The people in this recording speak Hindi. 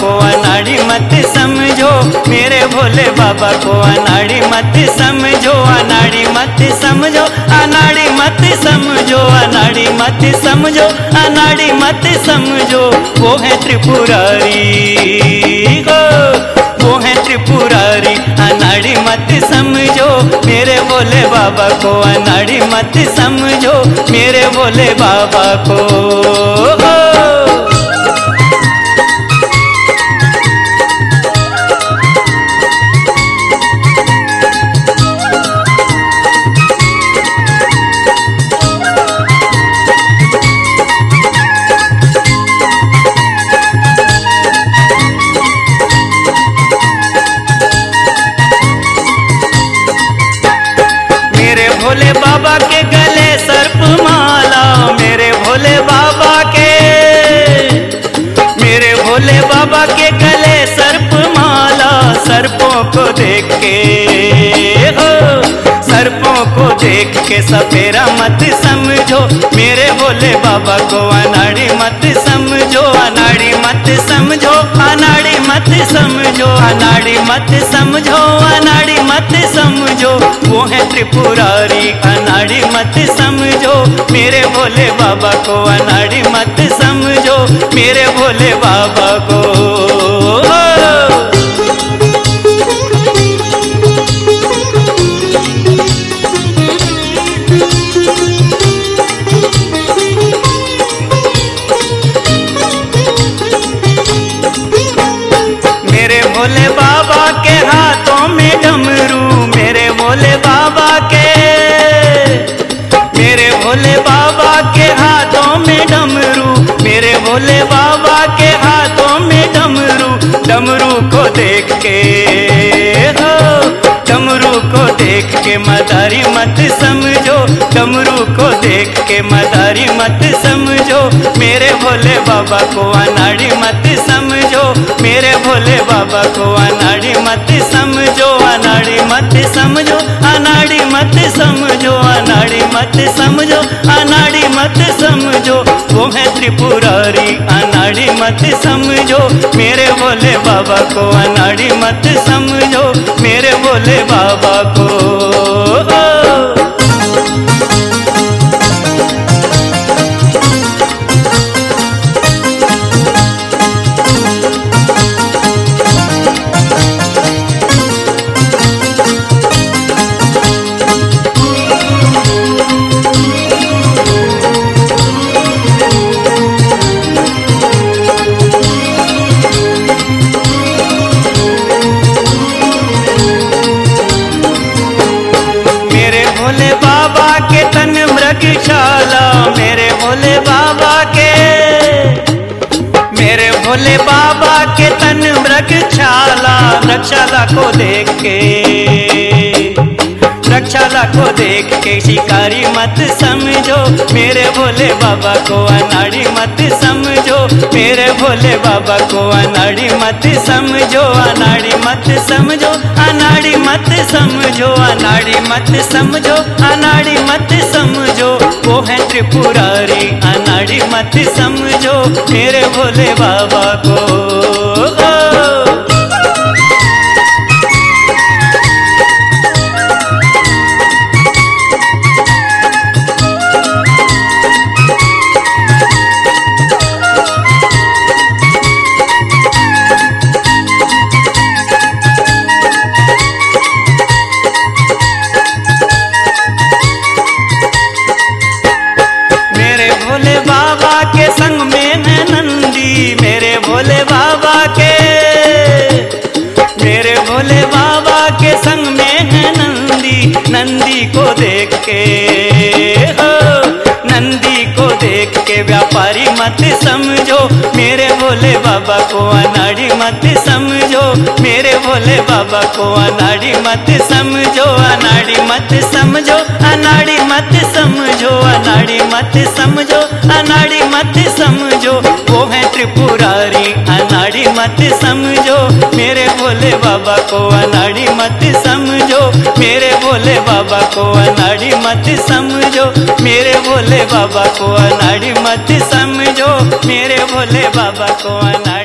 को अनाड़ी मत समझो। मेरे भोले बाबा को अनाड़ी मत समझो। अनाड़ी मत समझो। अनाड़ी मत समझो। अनाड़ी मत समझो। अनाड़ी मत समझो। वो है त्रिपुरारी। हो वो है त्रिपुरारी। अनाड़ी मत समझो। मेरे भोले बाबा को अनाड़ी मत समझो। मेरे भोले बाबा को बाबा के गले सर्प माला मेरे भोले बाबा के। मेरे भोले बाबा के गले सर्प माला सर्पों को देख के। हो सर्पों को देख के सपेरा मत समझो, मेरे भोले बाबा को अनाड़ी मत समझो, अनाड़ी मत समझो मत समझो, अनाड़ी मत समझो, अनाड़ी मत समझो। वो है त्रिपुरारी, अनाड़ी मत समझो। मेरे भोले बाबा को अनाड़ी मत समझो। मेरे भोले बाबा को भोले बाबा के हाथों में डमरू, मेरे भोले बाबा के। मेरे भोले बाबा के हाथों में डमरू, मेरे भोले बाबा के हाथों में डमरू डमरू को देख के। देख के मदारी मत समझो डमरू को देख के मदारी मत समझो। मेरे भोले बाबा को अनाड़ी मत समझो, मेरे भोले बाबा को अनाड़ी मत समझो, अनाड़ी मत समझो, अनाड़ी मत समझो, अनाड़ी मत समझो, अनाड़ी मत समझो। वो है त्रिपुरारी अनाड़ी मत समझो। मेरे भोले बाबा को अनाड़ी मत समझो। मेरे भोले बाबा को। भोले बाबा के तन मृगशाला मृगशाला को देख के मृगशाला को देख के, शिकारी मत समझो, मेरे भोले बाबा को अनाड़ी मत समझो, मेरे भोले बाबा को अनाड़ी मत समझो, अनाड़ी मत समझो, अनाड़ी मत समझो, अनाड़ी मत समझो, अनाड़ी मत समझो है त्रिपुरारी अनाड़ी मत समझो तेरे भोले बाबा को। भोले बाबा के, मेरे भोले बाबा के संग में है नंदी नंदी को देख के। हो, नंदी को देख के व्यापारी मत समझो भोले बाबा को अनाड़ी मत समझो मेरे भोले बाबा को अनाड़ी मत समझो अनाड़ी मत समझो अनाड़ी मत समझो अनाड़ी मत समझो अनाड़ी मत समझो वो है त्रिपुरारी अनाड़ी मत समझो मेरे भोले बाबा को अनाड़ी मत समझो मेरे भोले बाबा को अनाड़ी मत समझो मेरे भोले बाबा को अनाड़ी मत समझो मेरे भोले बाबा को अनाड़ी